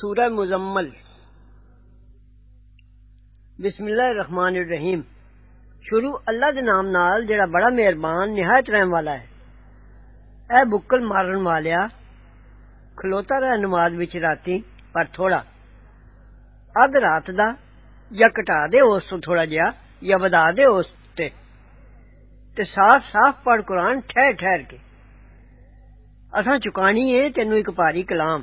سورہ مزمل۔ بسم اللہ الرحمن الرحیم۔ شروع اللہ دے نام نال، جڑا بڑا مہربان، نہایت رحم والا ہے۔ اے بکل مارن والیا، کھلوتا رہ نماز وچ راتی، پر تھوڑا۔ ادھ رات دا، یا گھٹا دے اس تو تھوڑا جیا، یا ودھا دے اس تے۔ تے صاف صاف پڑھ قرآن ٹھہر ٹھہر کے۔ اساں چکانی ہے، تینو ایک پاری کلام۔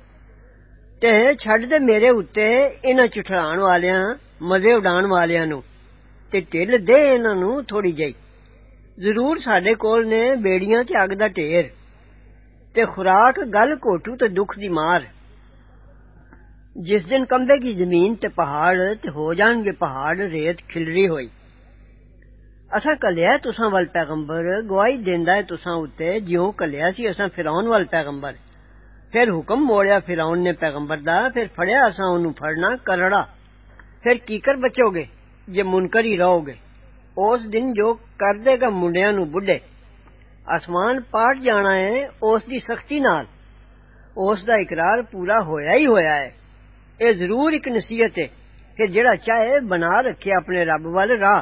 ਤੇ ਛੱਡ ਦੇ ਮੇਰੇ ਉੱਤੇ ਇਹਨਾਂ ਚੁਠਲਾਣ ਵਾਲਿਆਂ ਮਜ਼ੇ ਉਡਾਣ ਵਾਲਿਆਂ ਨੂੰ ਤੇ ਢਿੱਲ ਦੇ ਇਹਨਾਂ ਨੂੰ ਥੋੜੀ ਜਿਹੀ ਜ਼ਰੂਰ ਸਾਡੇ ਕੋਲ ਨੇ ਬੇੜੀਆਂ ਤੇ ਅੱਗ ਦਾ ਢੇਰ ਤੇ ਖੁਰਾਕ ਗਲ ਘੋਟੂ ਤੇ ਦੁੱਖ ਦੀ ਮਾਰ ਜਿਸ ਦਿਨ ਕੰਬੇਗੀ ਜ਼ਮੀਨ ਤੇ ਪਹਾੜ ਤੇ ਹੋ ਜਾਣਗੇ ਪਹਾੜ ਰੇਤ ਖਿਲਰੀ ਹੋਈ ਅਸਾਂ ਕਲਿਆ ਤੁਸਾਂ ਵੱਲ ਪੈਗੰਬਰ ਗਵਾਹੀ ਦਿੰਦਾ ਹੈ ਤੁਸਾਂ ਉੱਤੇ ਜਿਉਂ ਕਲਿਆ ਸੀ ਅਸਾਂ ਫਿਰੌਨ ਵੱਲ ਪੈਗੰਬਰ پھر حکم موڑیا، فرعون نے پیغمبر دا، پھر پھڑیا اساں اونوں پھڑنا، کرڑا۔ پھر کیکن بچو گے؟ جے منکر ہی رہو گے۔ اس دن جو کر دے گا، منڈیاں نو بڈھے۔ آسمان پاٹ جانا ہے، اس دی سختی نال۔ اس دا اقرار پورا ہویا ہی ہویا ہے۔ اے ضرور ایک نصیحت ہے کہ جڑا چاہے بنا رکھے اپنے رب والے راہ۔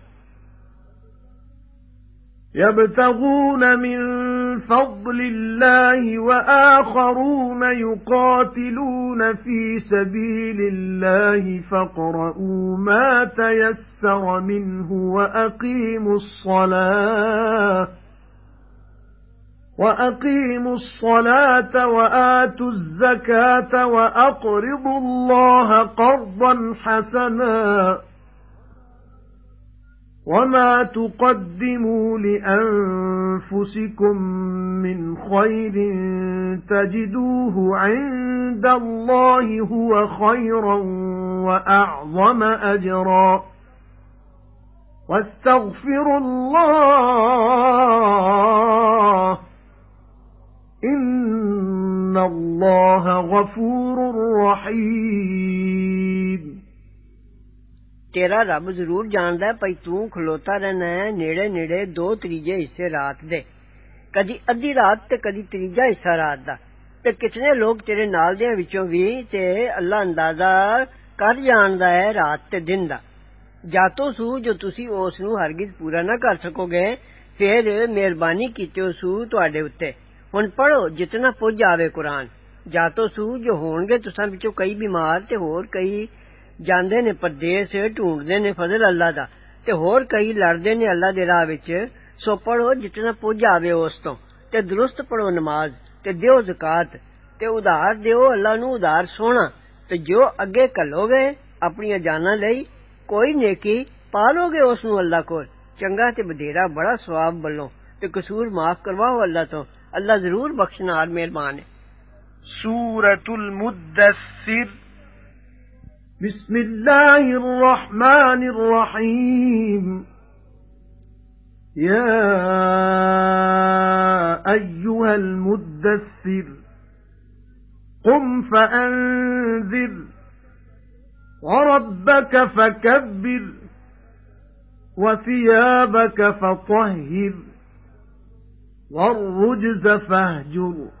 يَبْتَغُونَ مِن فَضْلِ اللَّهِ وَآخَرُونَ يُقَاتِلُونَ فِي سَبِيلِ اللَّهِ فَاقْرَؤُوا مَا تَيَسَّرَ مِنْهُ وَأَقِيمُوا الصَّلَاةَ وَأَقِيمُوا الصَّلَاةَ وَآتُوا الزَّكَاةَ وَأَقْرِضُوا اللَّهَ قَرْضًا حَسَنًا وَمَا تُقَدِّمُوا لِأَنفُسِكُم مِّنْ خَيْرٍ تَجِدُوهُ عِندَ اللَّهِ هُوَ خَيْرًا وَأَعْظَمَ أَجْرًا وَاسْتَغْفِرُوا اللَّهَ إِنَّ اللَّهَ غَفُورٌ رَّحِيمٌ ਤੇਰਾ ਰੱਬ ਜ਼ਰੂਰ ਜਾਣਦਾ ਹੈ ਭਈ ਤੂੰ ਖਲੋਤਾ ਰਹਿਣਾ ਹੈ ਨੇੜੇ ਨੇੜੇ ਦੋ ਤੀਜੇ ਹਿੱਸੇ ਰਾਤ ਦੇ ਕਦੀ ਅੱਧੀ ਰਾਤ ਤੇ ਕਦੀ ਤੀਜਾ ਹਿੱਸਾ ਰਾਤ ਦਾ ਤੇ ਕਿਤਨੇ ਲੋਕ ਤੇਰੇ ਨਾਲ ਦੇ ਵਿੱਚੋਂ ਵੀ ਤੇ ਅੱਲਾ ਅੰਦਾਜ਼ਾ ਕਰ ਜਾਣਦਾ ਹੈ ਰਾਤ ਤੇ ਦਿਨ ਦਾ ਜਾਤੋ ਸੂ ਜੋ ਤੁਸੀਂ ਉਸ ਨੂੰ ਹਰਗਿਜ਼ ਪੂਰਾ ਨਾ ਕਰ ਸਕੋਗੇ ਫਿਰ ਮਿਹਰਬਾਨੀ ਕੀਤੋ ਸੂ ਤੁਹਾਡੇ ਉੱਤੇ ਹੁਣ ਪੜੋ ਜਿਤਨਾ ਪੁੱਜ ਆਵੇ ਕੁਰਾਨ ਜਾਤੋ ਸੂ ਜੋ ਹੋਣਗੇ ਤੁਸਾਂ ਵਿੱਚੋਂ ਕਈ ਬਿਮਾਰ ਤੇ ਹੋਰ ਕਈ جاندے نے پردیس ڈھونڈدے نے فضل اللہ دا تے ہور کئی لڑدے نے اللہ دے راہ وچ سو پڑھو جتنا پوج آوے اس تو تے درست پڑھو نماز تے دیو زکات تے ادھار دیو اللہ نو ادھار سونا تے جو اگے گھلو گے اپنی جانا لئی کوئی نیکی پالو گے اس نو اللہ کو چنگا تے بدھیرا بڑا ثواب بلو تے قصور معاف کرواؤ اللہ تو اللہ ضرور بخشنا مہربان ہے سورت المدثر بسم الله الرحمن الرحيم. يا أيها المدثر قم فأنذر وربك فكبر وَثِيَابَكَ فَطَهِّرْ وَالرُّجْزَ فَاهْجُرْ.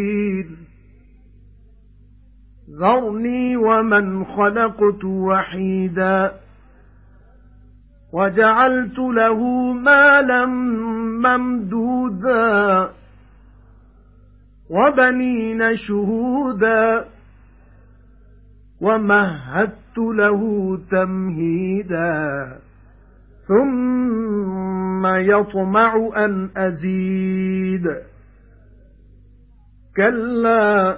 ذَرْنِي وَمَنْ خَلَقْتُ وَحِيدًا وَجَعَلْتُ لَهُ مَالًا مَّمْدُودًا وَبَنِينَ شُهُودًا وَمَهَّدتُّ لَهُ تَمْهِيدًا ثُمَّ يَطْمَعُ أَنْ أَزِيدَ. كَلَّا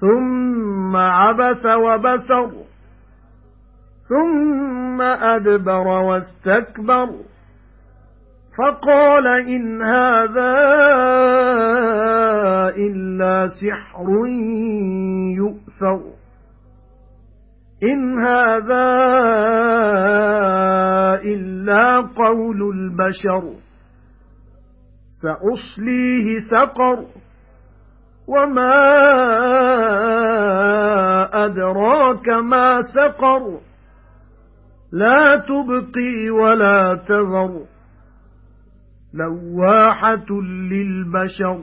ثُمَّ عَبَسَ وَبَسَرَ ثُمَّ أَدْبَرَ وَاسْتَكْبَرَ. فَقَالَ إِنْ هَذَا إِلَّا سِحْرٌ يُؤْثَرُ. إِنْ هَذَا إِلَّا قَوْلُ الْبَشَرِ سَأُصْلِيهِ سَقَرَ. وَمَا أَدْرَاكَ مَا سَقَرُ لَا تُبْقِي وَلَا تَذَرُ لَوَّاحَةٌ لِلْبَشَرِ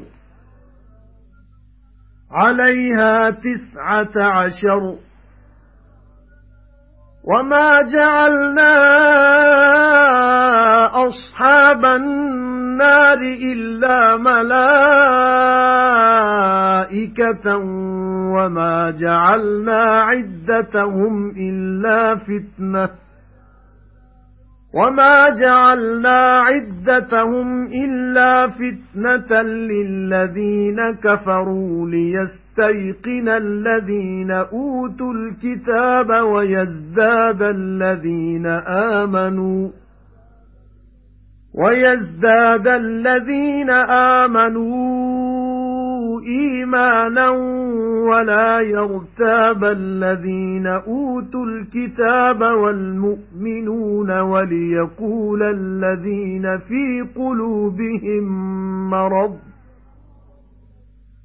عَلَيْهَا تِسْعَةَ عَشَرَ وَمَا جَعَلْنَا أَصْحَابَ النَّارِ إِلَّا مَلَائِكَةً وَمَا جَعَلْنَا عِدَّتَهُمْ إِلَّا فِتْنَةً وَمَا جَعَلْنَا عِدَّتَهُمْ إِلَّا فِتْنَةً لِلَّذِينَ كَفَرُوا لِيَسْتَيْقِنَ الَّذِينَ أُوتُوا الْكِتَابَ وَيَزْدَادَ الَّذِينَ آمَنُوا وَيَزْدَادَ الَّذِينَ آمَنُوا إِيمَانًا وَلَا يَرْتَابَ الَّذِينَ أُوتُوا الْكِتَابَ وَالْمُؤْمِنُونَ وَلِيَقُولَ الَّذِينَ فِي قُلُوبِهِم مَّرَضٌ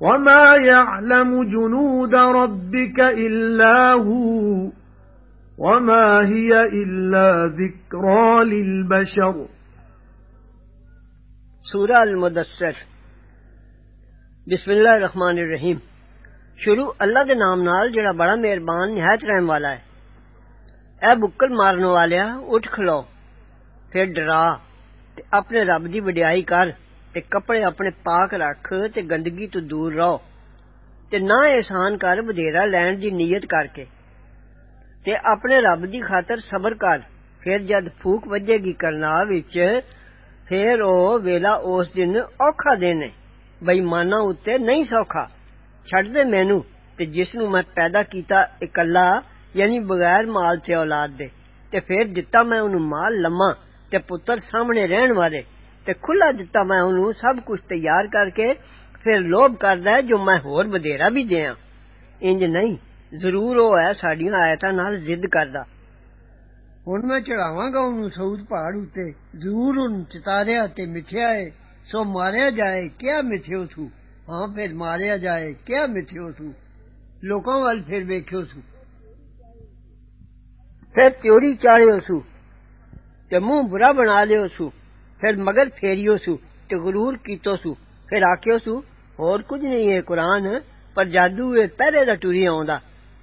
وَمَا يَعْلَمُ جُنُودَ رَبِّكَ إِلَّا هُوَ وَمَا هِيَ إِلَّا ذِكْرَى لِلْبَشَرِ سورہ المدثر. بسم اللہ الرحمن الرحیم شروع اللہ دے نام نال جڑا بڑا مہربان نہایت رحم والا ہے. اے بکل مارن والیا اٹھ کھلو پھر ڈرا تے اپنے رب دی وڈیائی کر۔ تے کپڑے اپنے پاک رکھ تے گندگی تو دور رہو تے نہ احسان کر بدھیرا لین دی نیت کر کے تے اپنے رب دی خاطر صبر کر پھر جد پھوک وجے گی کرنا وچ پھر أو ویلا اس دن اوکھا دن ہے بےماناں اُتے نہیں سوکھا چھڈ دے مینوں تے جس نوں میں پیدا کیتا اکلا یعنی بغیر مال تے أولاد دے تے پھر دتا میں اونوں مال لماں تے ਤੇ ਖੁੱਲਾ ਦਿੱਤਾ ਮੈਂ ਉਹਨੂੰ ਸਭ ਕੁਝ ਤਿਆਰ ਕਰਕੇ ਫਿਰ ਲੋਭ ਕਰਦਾ ਜੋ ਮੈਂ ਹੋਰ ਵਧੇਰਾ ਵੀ ਦਿਆਂ ਇੰਜ ਨਹੀਂ ਜ਼ਰੂਰ ਉਹ ਹੈ ਸਾਡੀਆਂ ਆਇਤਾਂ ਨਾਲ ਜ਼ਿੱਦ ਕਰਦਾ ਹੁਣ ਮੈਂ ਚੜਾਵਾਂਗਾ ਉਹਨੂੰ ਸਊਦ ਪਹਾੜ ਉੱਤੇ ਜ਼ਰੂਰ ਉਹਨੂੰ ਚਿਤਾਰਿਆ ਤੇ ਮਿੱਥਿਆ ਏ ਸੋ ਮਾਰਿਆ ਜਾਏ ਕਿਆ ਮਿੱਥਿਓ ਤੂੰ ਹਾਂ ਫਿਰ ਮਾਰਿਆ ਜਾਏ ਕਿਆ ਮਿੱਥਿਓ ਤੂੰ ਲੋਕਾਂ ਵੱਲ ਫਿਰ ਵੇਖਿਓ ਤੂੰ ਫਿਰ ਚੋਰੀ ਚਾੜਿਓ ਸੂ ਤੇ ਮੂੰਹ ਬੁਰਾ ਬਣਾ ਲਿਓ ਸੂ پھر مگر پھیریو سو تے غرور کیتو سو، پھر آکیو سو، اور کچھ نہیں ہے قرآن، پر جادو اے پہرے دا ٹری آوندا۔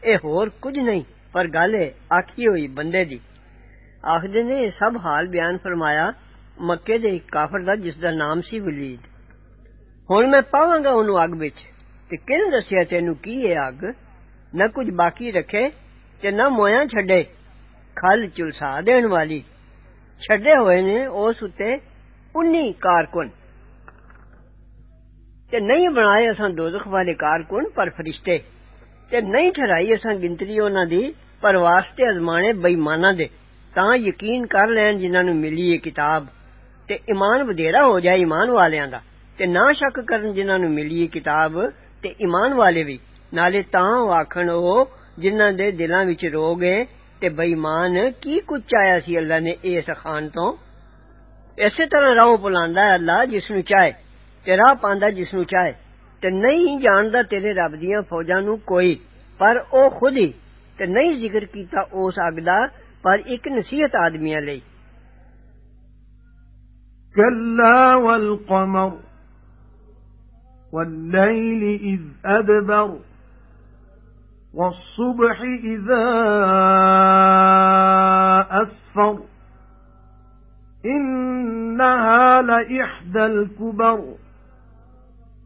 اے اور کچھ نہیں، پر گل اے آکھی ہوئی بندے دی۔ آخدے نے سب حال بیان فرمایا، مکے دے ایک کافر دا، جس دا نام سی ولید۔ ہن میں پاواں گا اونوں اگ وچ، تے کن دسیا تینوں کی اے اگ؟ نہ کچھ باقی رکھے، تے نہ مویاں چھڈے۔ کھل چلسا دین والی۔ چھڈے ہوئے نے اس اُتے انی کارکن تے نہیں بنائے اساں دوزخ والے کارکن پر فرشتے تے نہیں ٹھہرائی اساں گنتی انہاں دی پر واسطے ازمانے بےماناں دے تاں یقین کر لین جنہاں نو ملی اے کتاب تے ایمان بدھیرا ہو جائے ایمان والیاں دا تے نہ شک کرن جنہاں نو ملی اے کتاب تے ایمان والے وی نالے تاں آکھن أو جنہاں دے دلاں وچ روگ اے تے بےمان کی کچھ چاہیا سی اللہ نے اس خان تو اسی طرح راہ بھلاندا اللہ، جس نو چاہے، تے راہ پاندا جس نو چاہے، تے نہیں جاندا تیرے رب دیاں فوجاں نو کوئی، پر او خود ہی تے نہیں ذکر کیتا اس اگ دا، پر ایک نصیحت آدمیاں لئی۔ كلا والقمر والليل إذ أدبر والصبح إذا أسفر إنها لإحدى الكبر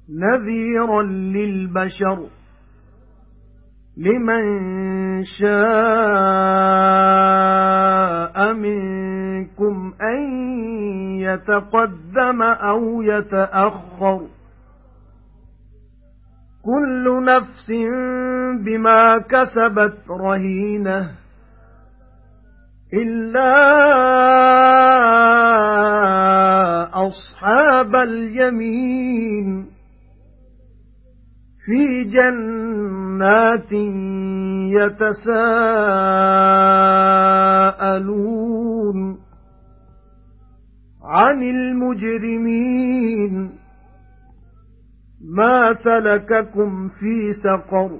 نذيرا للبشر لمن شاء منكم أن يتقدم أو يتأخر كل نفس بما كسبت رهينة إلا أصحاب اليمين في جنات يتساءلون عن المجرمين ما سلككم في سقر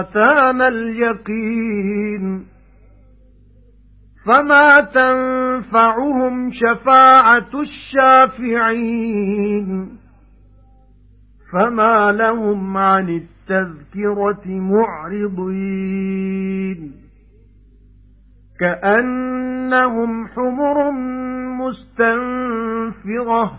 أَتَانَا الْيَقِينُ. فَمَا تَنفَعُهُمْ شَفَاعَةُ الشَّافِعِينَ. فَمَا لَهُمْ عَنِ التَّذْكِرَةِ مُعْرِضِينَ. كَأَنَّهُمْ حُمُرٌ مُسْتَنفِرَةٌ.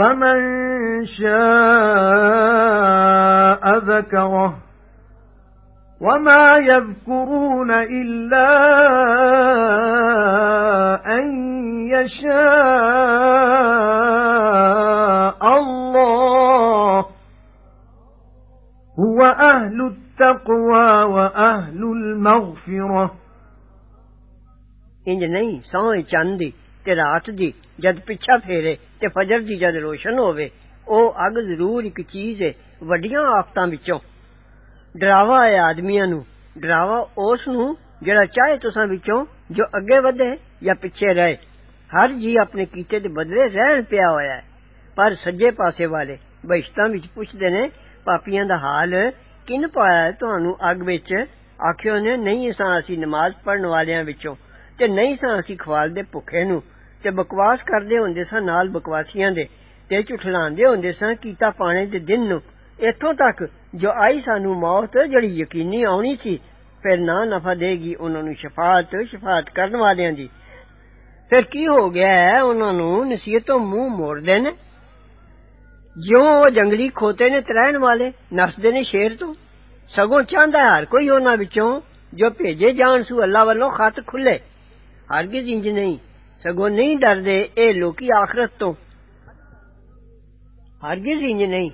فَمَن شَاءَ ذَكَرَهُ وَمَا يَذْكُرُونَ إِلَّا أَن يَشَاءَ اللَّهُ هُوَ أَهْلُ التَّقْوَى وَأَهْلُ الْمَغْفِرَةِ إِنَّ نَيْ سَوَيْ چَنْدِ ਤੇ ਰਾਤ ਦੀ ਜਦ ਪਿੱਛਾ ਫੇਰੇ ਤੇ ਫਜਰ ਦੀ ਜਦ ਰੋਸ਼ਨ ਹੋਵੇ ਉਹ ਅੱਗ ਜ਼ਰੂਰ ਇੱਕ ਚੀਜ਼ ਹੈ ਵੱਡੀਆਂ ਆਫਤਾਂ ਵਿੱਚੋਂ ਡਰਾਵਾ ਹੈ ਆਦਮੀਆਂ ਨੂੰ ਡਰਾਵਾ ਉਸ ਨੂੰ ਜਿਹੜਾ ਚਾਹੇ ਤੁਸਾਂ ਵਿੱਚੋਂ ਜੋ ਅੱਗੇ ਵਧੇ ਜਾਂ ਪਿੱਛੇ ਰਹੇ ਹਰ ਜੀ ਆਪਣੇ ਕੀਤੇ ਦੇ ਬਦਲੇ ਰਹਿਣ ਪਿਆ ਹੋਇਆ ਹੈ ਪਰ ਸੱਜੇ ਪਾਸੇ ਵਾਲੇ ਬਹਿਸ਼ਤਾਂ ਵਿੱਚ ਪੁੱਛਦੇ ਨੇ ਪਾਪੀਆਂ ਦਾ ਹਾਲ ਕਿਨ ਪਾਇਆ ਤੁਹਾਨੂੰ ਅੱਗ ਵਿੱਚ ਆਖਿਓ ਨੇ ਨਹੀਂ ਸਾਂ ਅਸੀਂ ਨਮਾਜ਼ ਪੜਨ ਵਾਲਿਆਂ ਵਿੱਚੋਂ ਤੇ ਨਹੀਂ ਸਾਂ ਅਸੀਂ ਖਵਾਲ ਦੇ ਭੁੱਖੇ ਨੂੰ ਤੇ ਬਕਵਾਸ ਕਰਦੇ ਹੁੰਦੇ ਸਨ ਨਾਲ ਬਕਵਾਸੀਆਂ ਦੇ ਤੇ ਝੁਠਲਾਉਂਦੇ ਹੁੰਦੇ ਸਨ ਕੀਤਾ ਪਾਣੇ ਦੇ ਦਿਨ ਨੂੰ ਇੱਥੋਂ ਤੱਕ ਜੋ ਆਈ ਸਾਨੂੰ ਮੌਤ ਜਿਹੜੀ ਯਕੀਨੀ ਆਉਣੀ ਸੀ ਫਿਰ ਨਾ ਨਫਾ ਦੇਗੀ ਉਹਨਾਂ ਨੂੰ ਸ਼ਫਾਅਤ ਸ਼ਫਾਅਤ ਕਰਨ ਵਾਲਿਆਂ ਦੀ ਫਿਰ ਕੀ ਹੋ ਗਿਆ ਹੈ ਉਹਨਾਂ ਨੂੰ ਨਸੀਹਤ ਤੋਂ ਮੂੰਹ ਮੋੜਦੇ ਨੇ ਜਿਉਂ ਉਹ ਜੰਗਲੀ ਖੋਤੇ ਨੇ ਤਰਹਿਣ ਵਾਲੇ ਨਸਦੇ ਨੇ ਸ਼ੇਰ ਤੋਂ ਸਗੋਂ ਚਾਹੁੰਦਾ ਹਰ ਕੋਈ ਉਹਨਾਂ ਵਿੱਚੋਂ ਜੋ ਭੇਜੇ ਜਾਣ ਸੂ ਅੱਲਾ ਵੱਲੋਂ ਖਤ ਖੁੱਲੇ ہرگز انج نہیں۔ سگو نہیں ڈردے اے لوکی آخرت تو۔ ہرگز انج نہیں۔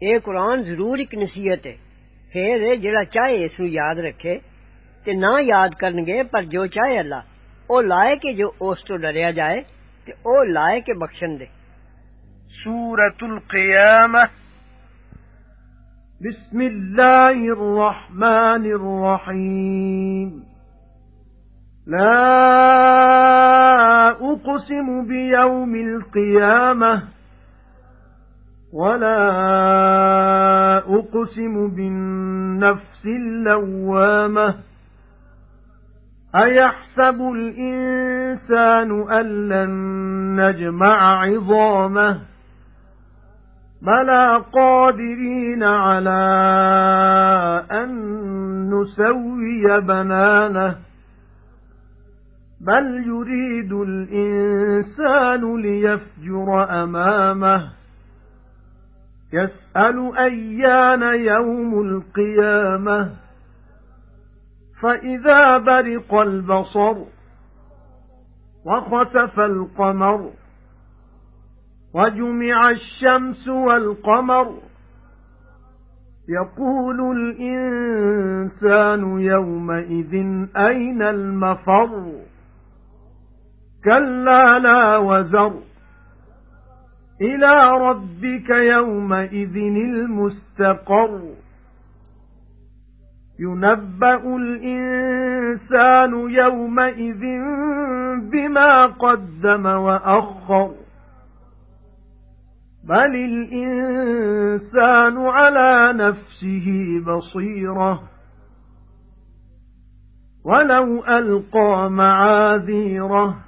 اے قرآن ضرور ایک نصیحت ہے۔ پھر جڑا چاہے اس نو یاد رکھے تے نہ یاد کرن گے، پر جو چاہے اللہ۔ او لائق جو اس تو ڈریا جائے تے او لائق بخشن دے۔ سورة القیامہ بسم اللہ الرحمن الرحیم۔ لا أقسم بيوم القيامة ولا أقسم بالنفس اللوامة أَيَحْسَبُ الْإِنسَانُ أَن لَّن نَّجْمَعَ عِظَامَهُ بَلَىٰ قَادِرِينَ عَلَىٰ أَن نُّسَوِّيَ بَنَانَهُ بَلْ يُرِيدُ الْإِنسَانُ لِيَفْجُرَ أَمَامَهُ. يَسْأَلُ أَيَّانَ يَوْمُ الْقِيَامَةِ. فَإِذَا بَرِقَ الْبَصَرُ وَخَسَفَ الْقَمَرُ وَجُمِعَ الشَّمْسُ وَالْقَمَرُ يَقُولُ الْإِنسَانُ يَوْمَئِذٍ أَيْنَ الْمَفَرُّ؟ كَلَّا لَا وَزَرَ إِلَى رَبِّكَ يَوْمَئِذٍ الْمُسْتَقَرُّ. يُنَبَّأُ الْإِنسَانُ يَوْمَئِذٍ بِمَا قَدَّمَ وَأَخَّرَ. بَلِ الْإِنسَانُ عَلَى نَفْسِهِ بَصِيرَةٌ. وَلَوْ أَلْقَى مَعَاذِيرَهُ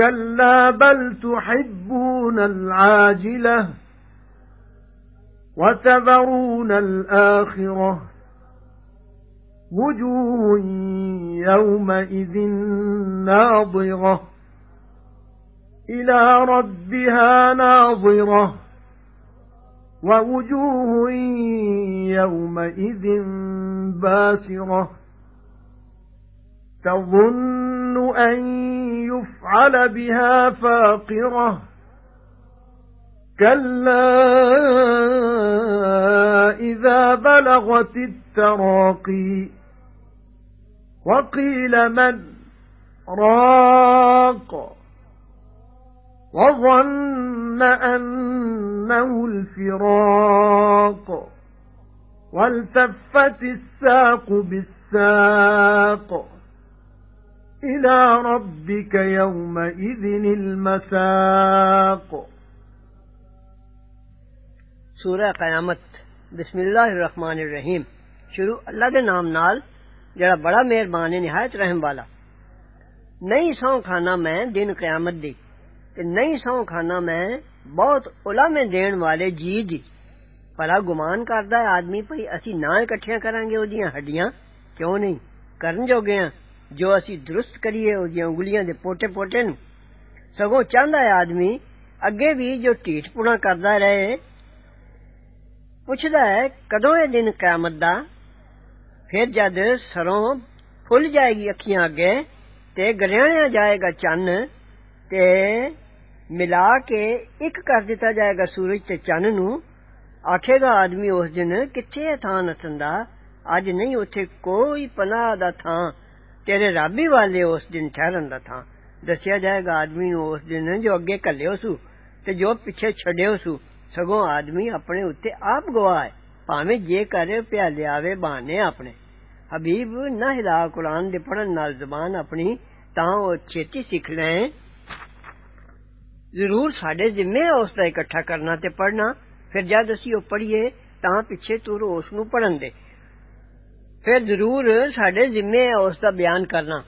كَلَّا بَلْ تُحِبُّونَ الْعَاجِلَةَ وَتَذَرُونَ الْآخِرَةَ وُجُوهٌ يَوْمَئِذٍ نَاضِرَةٌ إِلَى رَبِّهَا نَاظِرَةٌ وَوُجُوهٌ يَوْمَئِذٍ بَاسِرَةٌ تَظُنُّ أَن يُفْعَلَ بِهَا فَاقِرَةٌ. كَلَّا إِذَا بَلَغَتِ التَّرَاقِيَ. وَقِيلَ مَنْ؟ رَاقٍ. وَظَنَّ أَنَّهُ الْفِرَاقُ. وَالْتَفَّتِ السَّاقُ بِالسَّاقِ. إِلَى رَبِّكَ يوم اذن الْمَسَاقُ. سورہ قیامت. بسم اللہ الرحمن الرحیم. شروع اللہ دے نام نال جڑا بڑا مہربان ہے نہایت رحم والا. نہیں سونہہ کھانا میں دن قیامت دی تے نہیں سونہہ کھانا میں بہت اولاہمے دین والے جی دی. بھلا گمان کردا ہے آدمی پئی اسی نہ اکٹھیاں کران أو دیاں ہڈیاں کیوں نہیں؟ کرن جوگے ہیں ਜੋ ਅਸੀਂ ਦਰੁਸਤ ਕਰੀਏ ਉਹਦੀਆਂ ਉਂਗਲੀਆਂ ਦੇ ਪੋਟੇ ਪੋਟੇ ਨੂੰ ਸਗੋਂ ਚਾਹੁੰਦਾ ਹੈ ਆਦਮੀ ਅੱਗੇ ਵੀ ਜੋ ਢੀਠ ਪੁਣਾ ਕਰਦਾ ਰਹੇ ਪੁੱਛਦਾ ਹੈ ਕਦੋਂ ਇਹ ਦਿਨ ਕਿਆਮਤ ਦਾ ਫਿਰ ਜਦ ਸਰੋਂ ਫੁੱਲ ਜਾਏਗੀ ਅੱਖੀਆਂ ਅੱਗੇ ਤੇ ਗਲਿਆਣਿਆ ਜਾਏਗਾ ਚੰਨ ਤੇ ਮਿਲਾ ਕੇ ਇੱਕ ਕਰ ਦਿੱਤਾ ਜਾਏਗਾ ਸੂਰਜ ਤੇ ਚੰਨ ਨੂੰ ਆਖੇਗਾ ਆਦਮੀ ਉਸ ਦਿਨ ਕਿੱਥੇ ਹੈ ਥਾਂ ਨਸਣ ਦਾ ਅੱਜ ਨਹੀਂ ਉੱਥੇ ਕੋਈ ਪਨਾਹ ਦਾ ਥਾਂ ਤੇਰੇ ਰਾਬੀ ਵਾਲੇ ਉਸ ਦਿਨ ਠਹਿਰਨ ਦਾ ਥਾਂ ਦੱਸਿਆ ਜਾਏਗਾ ਆਦਮੀ ਨੂੰ ਉਸ ਦਿਨ ਜੋ ਅੱਗੇ ਕੱਲਿਓ ਸੂ ਤੇ ਜੋ ਪਿੱਛੇ ਛੱਡਿਓ ਸੂ ਸਗੋਂ ਆਦਮੀ ਆਪਣੇ ਉੱਤੇ ਆਪ ਗਵਾਹ ਹੈ ਭਾਵੇਂ ਜੇ ਕਰੇ ਪਿਆ ਲਿਆਵੇ ਬਹਾਨੇ ਆਪਣੇ ਹਬੀਬ ਨਾ ਹਿਲਾ ਕੁਰਾਨ ਦੇ ਪੜਨ ਨਾਲ ਜ਼ਬਾਨ ਆਪਣੀ ਤਾਂ ਉਹ ਛੇਤੀ ਸਿੱਖ ਲੈ ਜ਼ਰੂਰ ਸਾਡੇ ਜ਼ਿੰਮੇ ਹੈ ਉਸ ਦਾ ਇਕੱਠਾ ਕਰਨਾ ਤੇ ਪੜਨਾ ਫਿਰ ਜਦ ਅਸੀਂ ਉਹ ਪੜੀਏ ਤਾਂ ਪਿੱਛੇ ਤੂੰ ਉਸ ਨੂੰ ਪੜਨ ਦੇ ਫਿਰ ਜ਼ਰੂਰ ਸਾਡੇ ਜ਼ਿੰਮੇ ਹੈ ਉਸ ਦਾ ਬਿਆਨ ਕਰਨਾ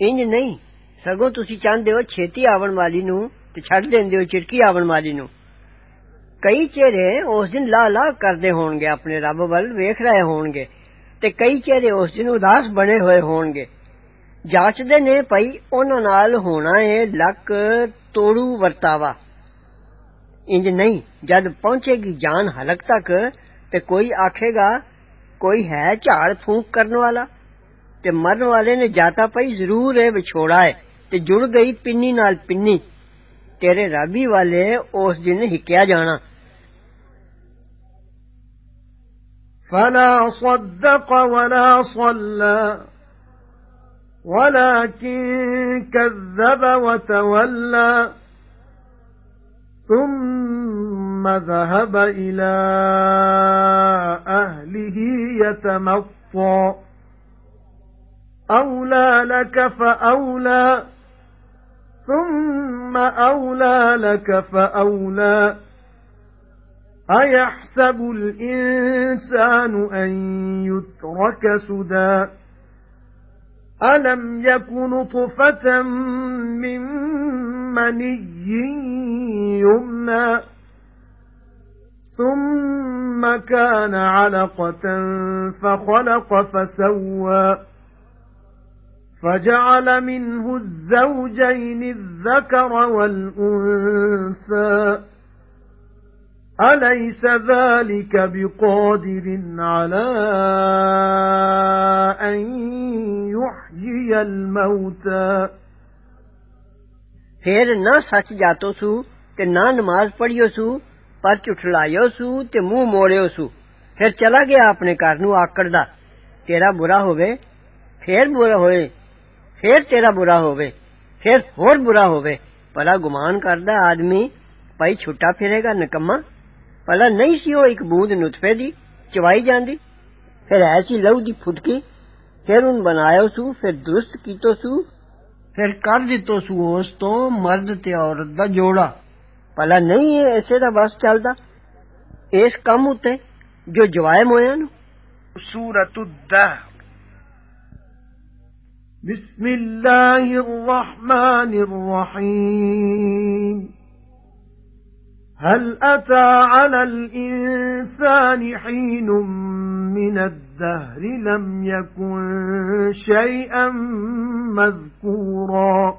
ਇੰਜ ਨਹੀਂ ਸਗੋਂ ਤੁਸੀਂ ਚਾਹੁੰਦੇ ਹੋ ਛੇਤੀ ਆਵਣ ਵਾਲੀ ਨੂੰ ਤੇ ਛੱਡ ਦਿੰਦੇ ਹੋ ਚਿਰਕੀ ਆਵਣ ਵਾਲੀ ਨੂੰ ਕਈ ਚਿਹਰੇ ਉਸ ਦਿਨ ਲਾ ਲਾ ਕਰਦੇ ਹੋਣਗੇ ਆਪਣੇ ਰੱਬ ਵੱਲ ਵੇਖ ਰਹੇ ਹੋਣਗੇ ਤੇ ਕਈ ਚਿਹਰੇ ਉਸ ਦਿਨ ਉਦਾਸ ਬਣੇ ਹੋਏ ਹੋਣਗੇ ਜਾਂਚਦੇ ਨੇ ਭਈ ਉਹਨਾਂ ਨਾਲ ਹੋਣਾ ਏ ਲੱਕ ਤੋੜੂ ਵਰਤਾਵਾ ਇੰਜ ਨਹੀਂ ਜਦ ਪਹੁੰਚੇਗੀ ਜਾਨ ਹਲਕ ਤੱਕ ਤੇ ਕੋਈ ਆਖੇਗਾ کوئی ہے جھاڑ پھونک کرنے والا؟ تے مرن والے نے جاتا پائی ضرور ہے بچھوڑا ہے، تے جڑ گئی پنی نال پنی۔ تیرے رابی والے اس دن ہکیا جانا۔ فلا صدق ولا صلى ولكن كذب وتولى ثم ذهب إلى أهله يتمطى. أولى لك فأولى ثم أولى لك فأولى. أيحسب الإنسان أن يترك سدى؟ ألم يكن طفة من مني يمنى؟ ثُمَّ كَانَ عَلَقَةً فَخَلَقَ فَسَوَّى فَجَعَلَ مِنْهُ الزَّوْجَيْنِ الذَّكَرَ وَالْأُنثَى. أَلَيْسَ ذَلِكَ بِقَادِرٍ عَلَى أَن يُحْيِيَ الْمَوْتَى؟ پھر نہ سچ جاتو سو کہ نہ نماز پڑھیو سو ਪਰ ਝੁਠਲਾਇਓ ਸੂ ਤੇ ਮੂੰਹ ਮੋੜਿਓ ਸੂ ਫਿਰ ਚਲਾ ਗਿਆ ਆਪਣੇ ਘਰ ਨੂੰ ਆਕੜਦਾ ਤੇਰਾ ਬੁਰਾ ਹੋਵੇ ਫੇਰ ਬੁਰਾ ਹੋਏ ਫੇਰ ਤੇਰਾ ਬੁਰਾ ਹੋਵੇ ਫੇਰ ਹੋਰ ਬੁਰਾ ਹੋਵੇ ਭਲਾ ਗੁਮਾਨ ਕਰਦਾ ਆਦਮੀ ਭਾਈ ਛੁੱਟਾ ਫਿਰੇਗਾ ਨਕਮਾ ਭਲਾ ਨਹੀਂ ਸੀ ਉਹ ਇੱਕ ਬੂੰਦ ਨੁਤਫੇ ਦੀ ਚਵਾਈ ਜਾਂਦੀ ਫਿਰ ਐਸੀ ਲਹੂ ਦੀ ਫੁਟਕੀ ਫਿਰ ਉਹਨ ਬਣਾਇਓ ਸੂ ਫਿਰ ਦੁਰਸਤ ਕੀਤੋ ਸੂ ਫਿਰ ਕਰ ਦਿੱਤੋ ਸੂ ਉਸ ਤੋਂ ਮਰਦ ਤੇ ਔਰਤ ਦਾ ਜੋੜਾ ਭਲਾ ਨਹੀਂ ਇਹ ਐਸੇ ਦਾ ਬਸ ਚੱਲਦਾ ਇਸ ਕੰਮ ਉਤੇ ਜੋ ਜਵਾਏ ਮੋਇਆਂ ਨੂੰ ਸੂਰਤੁ ਦਹਰ بسم الله الرحمن الرحيم هل أتى على الإنسان حين من الدهر لم يكن شيئا مذكورا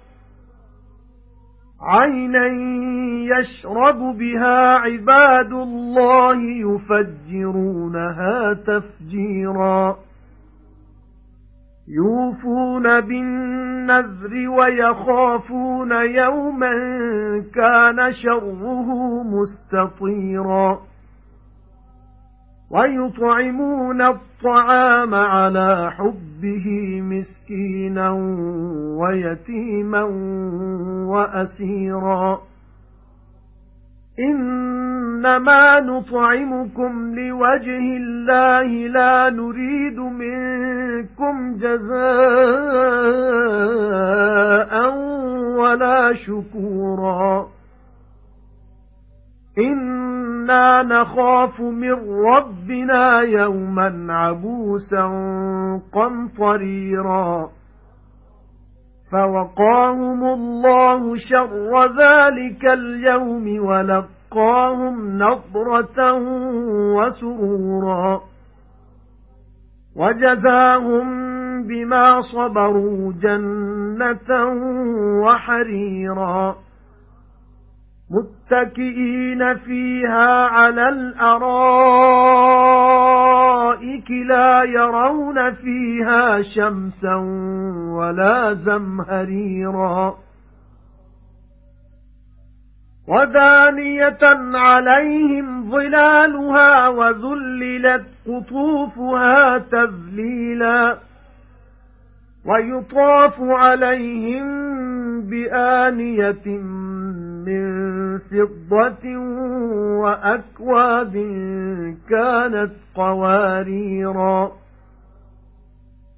عَيْنًا يَشْرَبُ بِهَا عِبَادُ اللَّهِ يُفَجِّرُونَهَا تَفْجِيرًا يُوفُونَ بِالنَّذْرِ وَيَخَافُونَ يَوْمًا كَانَ شَرُّهُ مُسْتَطِيرًا وَيُطْعِمُونَ الطَّعَامَ عَلَى حُبِّهِ مِسْكِينًا وَيَتِيمًا وَأَسِيرًا. إِنَّمَا نُطْعِمُكُمْ لِوَجْهِ اللَّهِ لَا نُرِيدُ مِنكُمْ جَزَاءً وَلَا شُكُورًا. إِنَّا نَخَافُ مِن رَّبِّنَا يَوْمًا عَبُوسًا قَمْطَرِيرًا فَوَقَاهُمُ اللَّهُ شَرَّ ذَلِكَ الْيَوْمِ وَلَقَّاهُمْ نَضْرَةً وَسُرُورًا وَجَزَاهُم بِمَا صَبَرُوا جَنَّةً وَحَرِيرًا مُتَّكِئِينَ فِيهَا عَلَى الْأَرَائِكِ لَا يَرَوْنَ فِيهَا شَمْسًا وَلَا زَمْهَرِيرًا. وَدَانِيَةً عَلَيْهِمْ ظِلَالُهَا وَذُلِّلَتْ قُطُوفُهَا تَذْلِيلًا. وَيُطَافُ عَلَيْهِمْ بِآنِيَةٍ مِّن فِضَّةٍ وَأَكْوَابٍ كَانَتْ قَوَارِيرَا.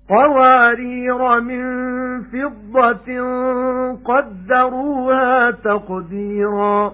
قَوَارِيرَ مِن فِضَّةٍ قَدَّرُوهَا تَقْدِيرًا.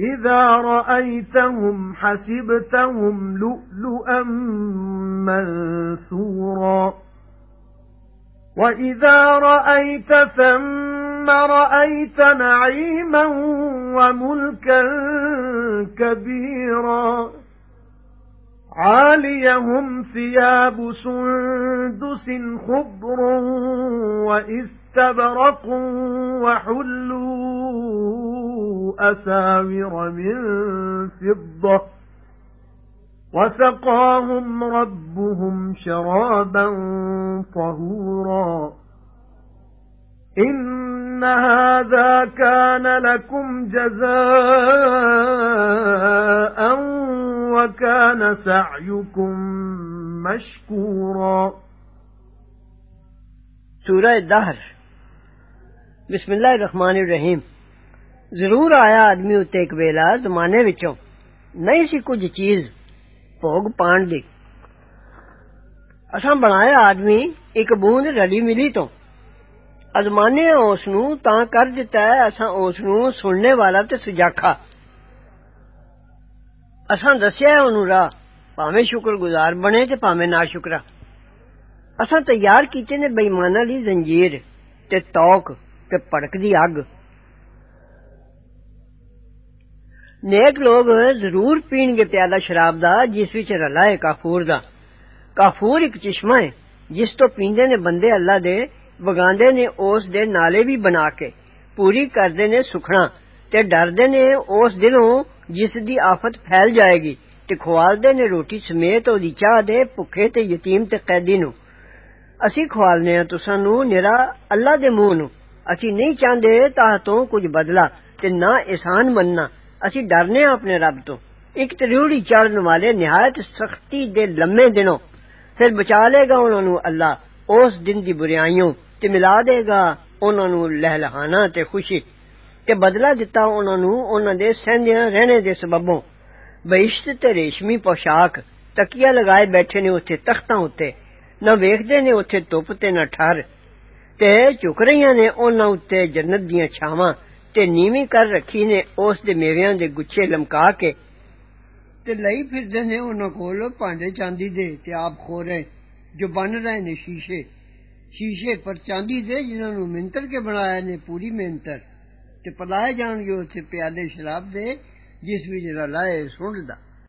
إِذَا رَأَيْتَهُمْ حَسِبْتَهُمْ لُؤْلُؤًا مَّنثُورًا. وَإِذَا رَأَيْتَ ثَمَّ رَأَيْتَ نَعِيمًا وَمُلْكًا كَبِيرًا. عَالِيَهُمْ ثِيَابُ سُندُسٍ خُضْرٌ وَإِسْتَبْرَقٌ وَحُلُّوا أَسَاوِرَ مِن فِضَّةٍ. وَسَقَاهُمْ رَبُّهُمْ شَرَابًا طَهُورًا. إِنَّ هَذَا كَانَ لَكُمْ جَزَاءً وَكَانَ سَعْيُكُمْ مَشْكُورًا سورہ دہر بسم اللہ الرحمن الرحیم ਜ਼ਰੂਰ ਆਇਆ ਆਦਮੀ ਉੱਤੇ ਇੱਕ ਵੇਲਾ ਜ਼ਮਾਨੇ ਵਿੱਚੋਂ ਨਹੀਂ ਸੀ ਕੁਝ ਚੀਜ਼ ਭੋਗ ਪਾਣ ਦੀ ਅਸਾਂ ਬਣਾਇਆ ਆਦਮੀ ਇੱਕ ਬੂੰਦ ਰਲੀ ਮਿਲੀ ਤੋਂ ਅਜ਼ਮਾਨੇ ਉਸ ਨੂੰ ਤਾਂ ਕਰ ਦਿੱਤਾ ਹੈ ਅਸਾਂ ਉਸ ਨੂੰ ਸੁਣਨੇ ਵਾਲਾ ਤੇ ਸੁਜਾਖਾ ਅਸਾਂ ਦੱਸਿਆ ਉਹਨੂੰ ਰਾਹ ਭਾਵੇਂ ਸ਼ੁਕਰਗੁਜ਼ਾਰ ਬਣੇ ਤੇ ਭਾਵੇਂ ਨਾਸ਼ੁਕਰਾ ਅਸਾਂ ਤਿਆਰ ਕੀਤੇ ਨੇ ਬੇਈਮਾਨਾਂ ਲਈ ਜ਼ੰਜੀਰ ਤੇ ਤੌਕ ਤੇ ਭੜਕਦੀ ਅੱਗ ਨੇਕ ਲੋਕ ਜ਼ਰੂਰ ਪੀਣਗੇ ਪਿਆਲਾ ਸ਼ਰਾਬ ਦਾ ਜਿਸ ਵਿੱਚ ਰਲਾ ਹੈ ਕਾਫੂਰ ਦਾ ਕਾਫੂਰ ਇੱਕ ਚਸ਼ਮਾ ਹੈ ਜਿਸ ਤੋਂ ਪੀਂਦੇ ਨੇ ਬੰਦੇ ਅੱਲਾ ਦੇ ਵਗਾਉਂਦੇ ਨੇ ਉਸ ਦੇ ਨਾਲੇ ਵੀ ਬਣਾ ਕੇ ਪੂਰੀ ਕਰਦੇ ਨੇ ਸੁਖਣਾ ਤੇ ਡਰਦੇ ਨੇ ਉਸ ਦਿਨੋਂ ਜਿਸ ਦੀ ਆਫਤ ਫੈਲ ਜਾਏਗੀ ਤੇ ਖਵਾਲਦੇ ਨੇ ਰੋਟੀ ਸਮੇਤ ਉਹਦੀ ਚਾਹ ਦੇ ਭੁੱਖੇ ਤੇ ਯਤੀਮ ਤੇ ਕੈਦੀ ਨੂੰ ਅਸੀਂ ਖਵਾਲਨੇ ਆ ਤੁਸਾਂ ਨੂੰ ਨਿਰਾ ਅੱਲਾ ਦੇ ਮੂੰਹ ਨੂੰ ਅਸੀਂ ਨਹੀਂ ਚਾਹੁੰਦੇ ਤਾਹ ਤੋਂ ਕੁਝ ਬਦਲਾ ਤੇ ਨਾ ihsan ਮੰਨਣਾ ਅਸੀਂ ਡਰਨੇ ਆ ਆਪਣੇ ਰੱਬ ਤੋਂ ਇੱਕ ਤਰਿਉੜੀ ਚੜਨ ਵਾਲੇ ਨਿਹਾਇਤ ਸਖਤੀ ਦੇ ਲੰਮੇ ਦਿਨੋਂ ਫਿਰ ਬਚਾ ਲੇਗਾ ਉਹਨਾਂ ਨੂੰ ਅੱਲਾ ਉਸ ਦਿਨ ਦੀ ਬੁਰਾਈਆਂ ਤੇ ਮਿਲਾ ਦੇਗਾ ਉਹਨਾਂ ਨੂੰ ਲਹਿਲਹਾਨਾ ਤੇ ਖੁਸ਼ੀ ਤੇ ਬਦਲਾ ਦਿੱਤਾ ਉਹਨਾਂ ਨੂੰ ਉਹਨਾਂ ਦੇ ਸਹਿੰਦਿਆਂ ਰਹਿਣੇ ਦੇ ਸਬਬੋਂ ਬਹਿਸ਼ਤ ਤੇ ਰੇਸ਼ਮੀ ਪੋਸ਼ਾਕ ਤਕੀਆ ਲਗਾਏ ਬੈਠੇ ਨੇ ਉੱਥੇ ਤਖਤਾਂ ਉੱਤੇ ਨਾ ਵੇਖਦੇ ਨੇ ਉੱਥੇ ਧੁੱਪ ਤੇ ਨਾ ਠਰ ਤੇ ਝੁਕ ਰਹੀਆਂ ਨੇ ਉਹਨਾਂ ਉੱਤੇ ਜੰਨਤ ਦੀਆਂ ਛਾਵਾਂ ਤੇ ਨੀਵੀਂ ਕਰ ਰੱਖੀ ਨੇ ਉਸ ਦੇ ਮੇਵਿਆਂ ਦੇ ਗੁੱਛੇ ਲਮਕਾ ਕੇ ਤੇ ਲਈ ਫਿਰਦੇ ਨੇ ਉਹਨਾਂ ਕੋਲ ਭਾਂਡੇ ਚਾਂਦੀ ਦੇ ਤੇ ਆਪ ਖੋਰੇ ਜੋ ਬਣ ਰਹੇ ਨੇ ਸ਼ੀਸ਼ੇ شیشے پر چاندی دے جنہوں نے منتر کے بنایا نے پوری منتر، تے پلائے جان گے اتنے پیالے شراب دے، جس بھی جرا لائے سنڈ دا۔